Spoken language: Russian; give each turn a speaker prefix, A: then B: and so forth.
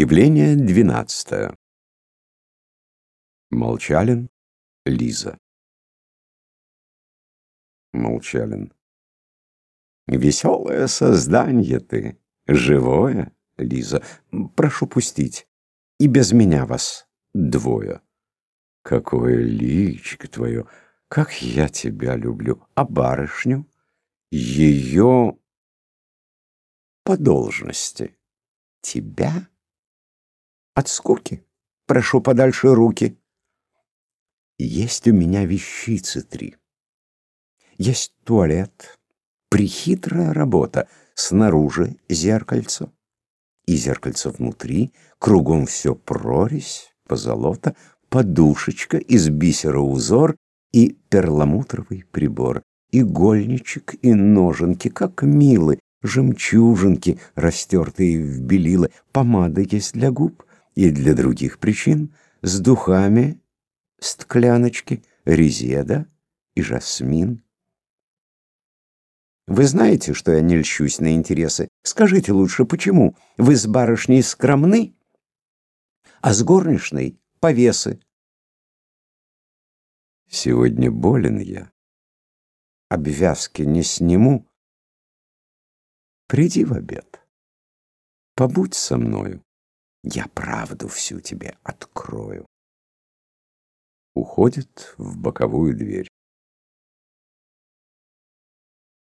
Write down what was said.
A: Явление двенадцатое. Молчалин, Лиза. Молчалин. Веселое создание ты, живое, Лиза. Прошу пустить. И без меня вас двое. Какое личико твое, как я тебя люблю. А барышню? Ее по должности. Тебя? От скуки. Прошу подальше руки. Есть у меня вещицы три. Есть туалет, прихитрая работа. Снаружи зеркальце, и зеркальце внутри, кругом все прорезь, позолота, подушечка из бисера узор и перламутровый прибор, игольничек и ноженки, как милы, жемчужинки, растертые в белилы, помада есть для губ и для других причин, с духами, сткляночки, резеда и жасмин. Вы знаете, что я не льщусь на интересы? Скажите лучше, почему? Вы с барышней скромны, а с горничной — повесы. Сегодня болен я. Обвязки не сниму. Приди в обед. Побудь со мною. Я правду всю тебе открою. Уходит в боковую дверь.